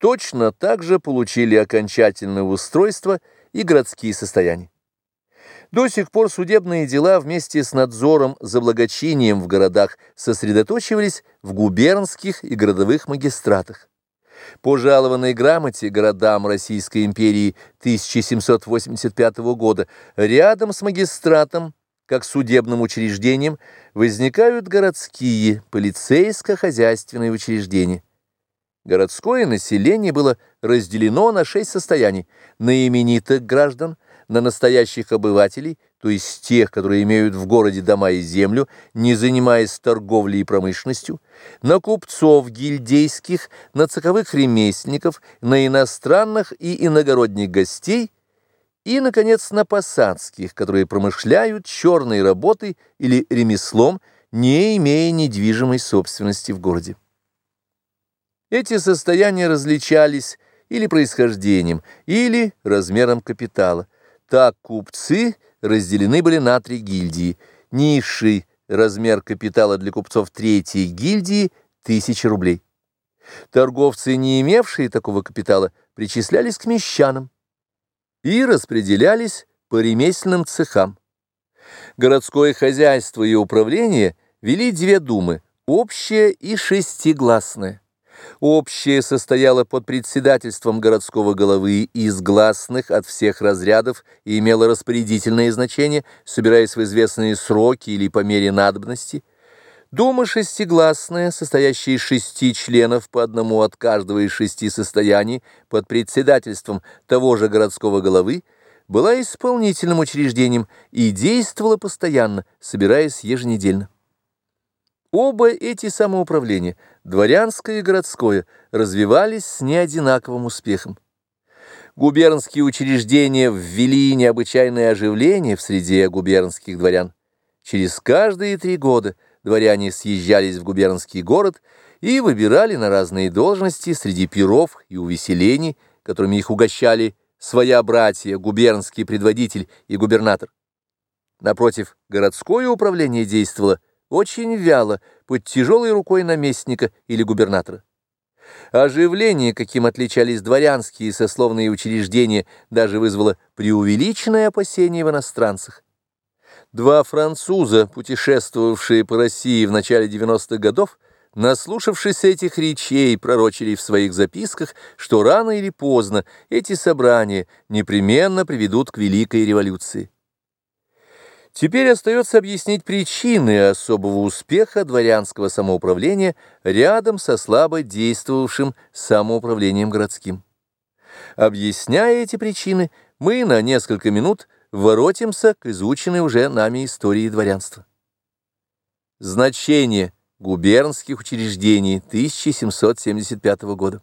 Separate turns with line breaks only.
точно так же получили окончательное устройство и городские состояния. До сих пор судебные дела вместе с надзором за благочинием в городах сосредоточивались в губернских и городовых магистратах. По жалованной грамоте городам Российской империи 1785 года рядом с магистратом, как судебным учреждением, возникают городские полицейско-хозяйственные учреждения. Городское население было разделено на шесть состояний – на именитых граждан, на настоящих обывателей, то есть тех, которые имеют в городе дома и землю, не занимаясь торговлей и промышленностью, на купцов гильдейских, на цеховых ремесленников, на иностранных и иногородних гостей и, наконец, на посадских, которые промышляют черной работой или ремеслом, не имея недвижимой собственности в городе. Эти состояния различались или происхождением, или размером капитала. Так купцы разделены были на три гильдии. Низший размер капитала для купцов третьей гильдии – тысяча рублей. Торговцы, не имевшие такого капитала, причислялись к мещанам и распределялись по ремесленным цехам. Городское хозяйство и управление вели две думы – общее и шестигласное. Общее состояло под председательством городского головы из гласных от всех разрядов и имело распорядительное значение, собираясь в известные сроки или по мере надобности. Дума шестигласная, состоящая из шести членов по одному от каждого из шести состояний под председательством того же городского головы, была исполнительным учреждением и действовала постоянно, собираясь еженедельно. Оба эти самоуправления, дворянское и городское, развивались с неодинаковым успехом. Губернские учреждения ввели необычайное оживление в среде губернских дворян. Через каждые три года дворяне съезжались в губернский город и выбирали на разные должности среди пиров и увеселений, которыми их угощали своя братья, губернский предводитель и губернатор. Напротив, городское управление действовало – очень вяло, под тяжелой рукой наместника или губернатора. Оживление, каким отличались дворянские и сословные учреждения, даже вызвало преувеличенное опасение в иностранцах. Два француза, путешествовавшие по России в начале 90-х годов, наслушавшись этих речей, пророчили в своих записках, что рано или поздно эти собрания непременно приведут к Великой революции. Теперь остается объяснить причины особого успеха дворянского самоуправления рядом со слабо действовавшим самоуправлением городским. Объясняя эти причины, мы на несколько минут воротимся к изученной уже нами истории дворянства. Значение губернских учреждений 1775 года.